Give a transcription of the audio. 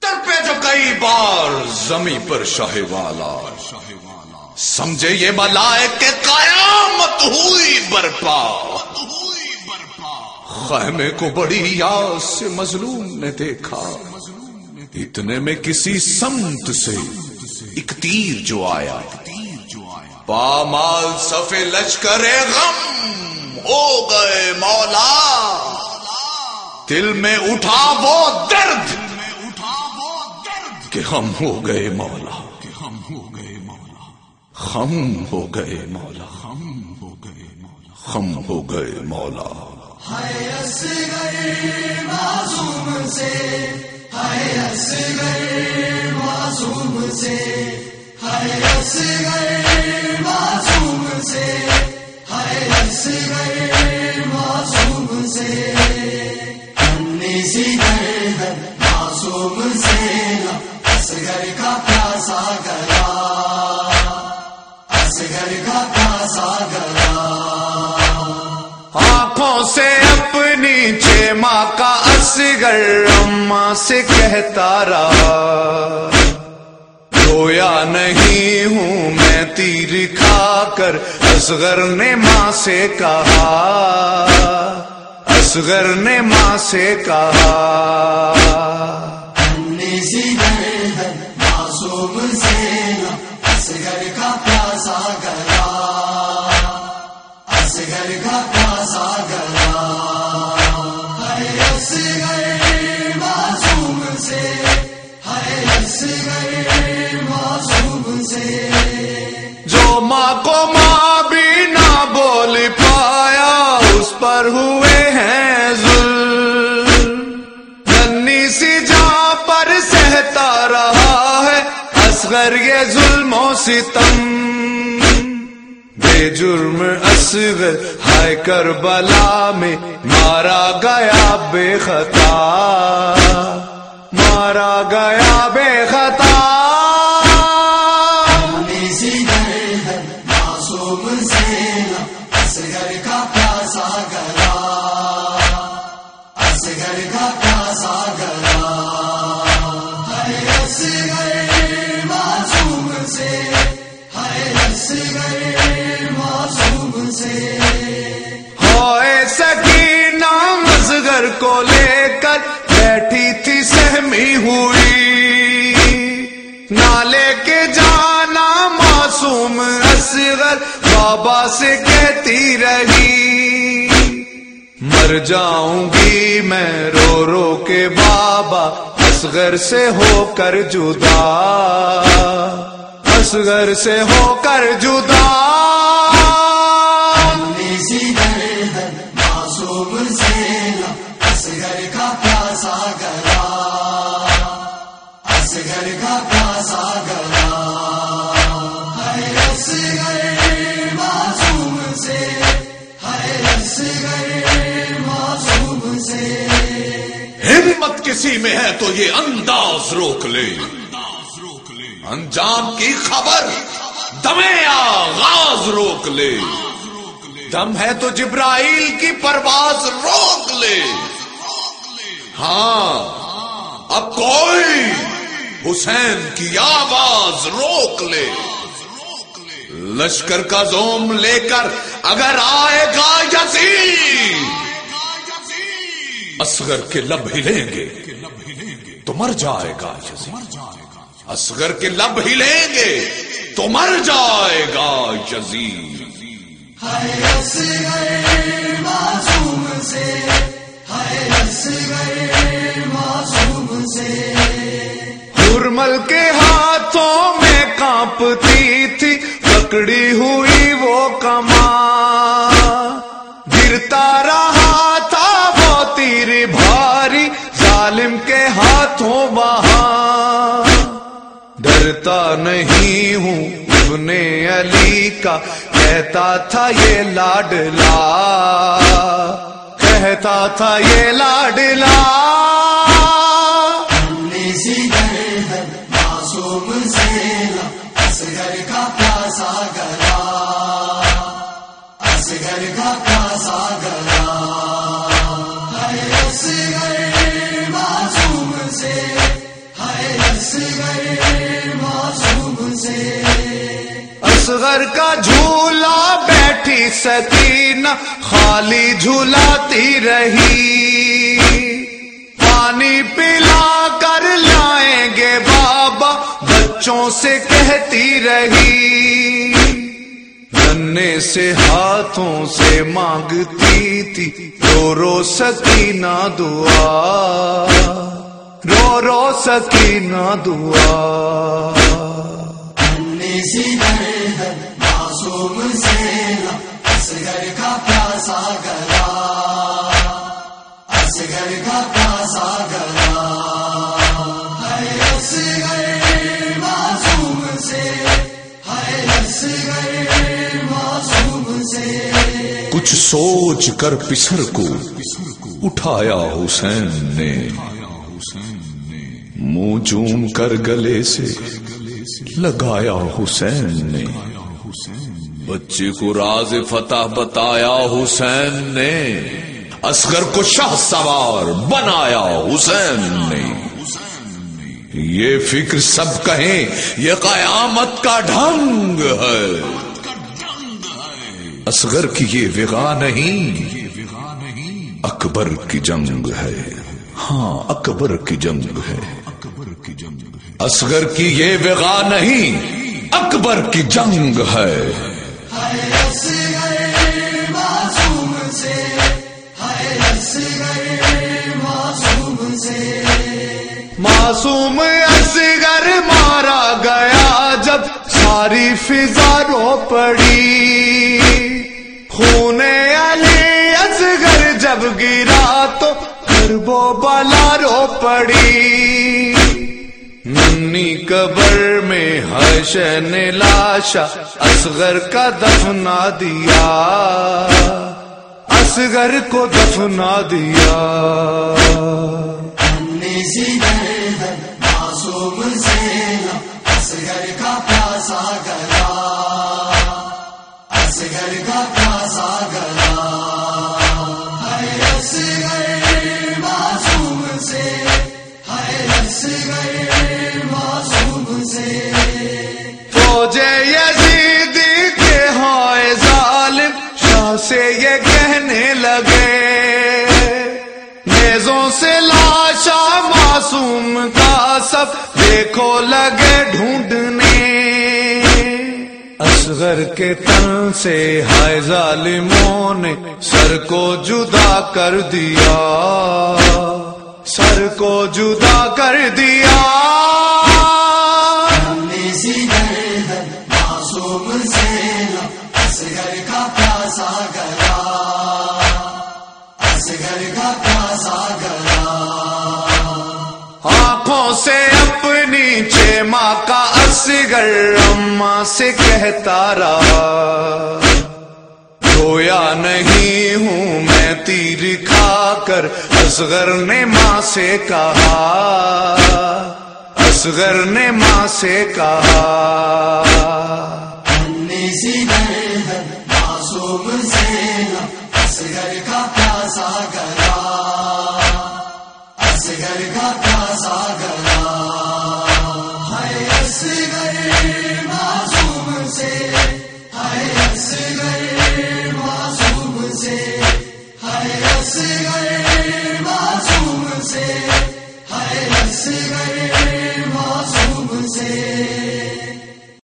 پہ جو کئی بار زمین پر شاہ والا۔ سمجھے یہ ملائے کہ قیامت ہوئی برپا۔ خیمے کو بڑی یاد سے مظلوم نے دیکھا۔ اتنے میں کسی سمت سے ایک تیر جو آیا۔ پامال سفے لشکر غم ہو گئے مولا۔ دل میں اٹھا وہ درد کہ ہم ہو گئے مولا۔ کہ ہم ہو گئے مولا۔ ہم ہو گئے مولا۔ ہم ہو گئے مولا۔ ہم ہو گئے مولا۔ معصوم سے۔ معصوم سے۔ آنکھوں سے اپنی چھ ماں کا اصغر اما سے کہتا رہا۔ رویا نہیں ہوں میں تیر کھا کر، اصغر نے ماں سے کہا۔ اصغر نے ماں سے کہا۔ جو ماں کو ماں بھی نہ بول پایا، اس پر ہوئے ہیں ظلم۔ ننی سی جا پر سہتا رہا ہے، اصغر یہ ظلم و ستم بے جرم اصغر ہائے کربلا میں مارا گیا بے خطا مارا گیا بے خطا۔ معصوم اصغر بابا سے کہتی رہی۔ مر جاؤں گی میں رو رو کے بابا، اصغر سے ہو کر جدا۔ اصغر سے ہو کر جدا۔ ہمت کسی میں ہے تو یہ انداز روک لے۔ انجام کی خبر دمے آغاز روک لے۔ دم ہے تو جبرائیل کی پرواز روک لے۔ ہاں اب کوئی حسین کی آواز روک لے۔ لشکر کا زوم لے کر اگر آئے گا یزید اصغر کے لب ہلیں گے تو مر جائے گا اصغر کے لب ہلیں گے تو مر جائے گا یزید۔ معصوم سے معصوم سے۔ کے ہاتھوں میں کانپتی تھی پکڑی ہوئی وہ کما ڈرتا نہیں ہوں ابن علی کا، کہتا تھا یہ لاڈلا۔ کہتا تھا یہ لاڈلا۔ ہمیں سی اصغر کا جھولا بیٹھی سکینہ خالی جھولاتی رہی۔ پانی پلا کر لائیں گے بابا، بچوں سے کہتی رہی۔ گنے سے ہاتھوں سے مانگتی تھی، رو رو سکینہ دعا۔ رو رو سکینہ دعا۔ ننھی اصغر کا پیاسا گلا اصغر کا پیاسا گلا۔ ہے اصغر معصوم سے ہے اصغر معصوم سے۔ کچھ سوچ کر پسر کو اٹھایا حسین نے۔ منہ چوم کر گلے سے لگایا حسین نے۔ بچے کو راز فتح بتایا حسین نے، اصغر کو شاہ سوار بنایا حسین نے۔ یہ فکر سب کہیں، یہ قیامت کا ڈھنگ ہے۔ اصغر کی یہ وغا نہیں، اکبر کی جنگ ہے۔ ہاں اکبر کی جنگ ہے۔ اصغر کی یہ وغا نہیں، اکبر کی جنگ ہے۔ ہے معصوم اصغر اصغر مارا گیا جب ساری فضا رو پڑی۔ خون علی اصغر جب گرا تو کربو بلا رو پڑی۔ ننی قبر میں حشن لاشا، اصغر کا دفنا دیا۔ اصغر کو دفنا دیا۔ ننھی سی معصوم اصغر کا پیاسا گلا۔ اصغر کا پیاسا لگے۔ نیزوں سے لاشا معصوم کا سب دیکھو لگے ڈھونڈنے۔ اصغر کے تن سے ہائے ظالموں نے سر کو جدا کر دیا۔ سر کو جدا کر دیا۔ سے اپنی چھ ماں کا اصغر اما سے کہتا رہا، رویا نہیں ہوں میں تیر کھا کر، اصغر نے ماں سے کہا، اصغر نے ماں سے کہا۔ گئے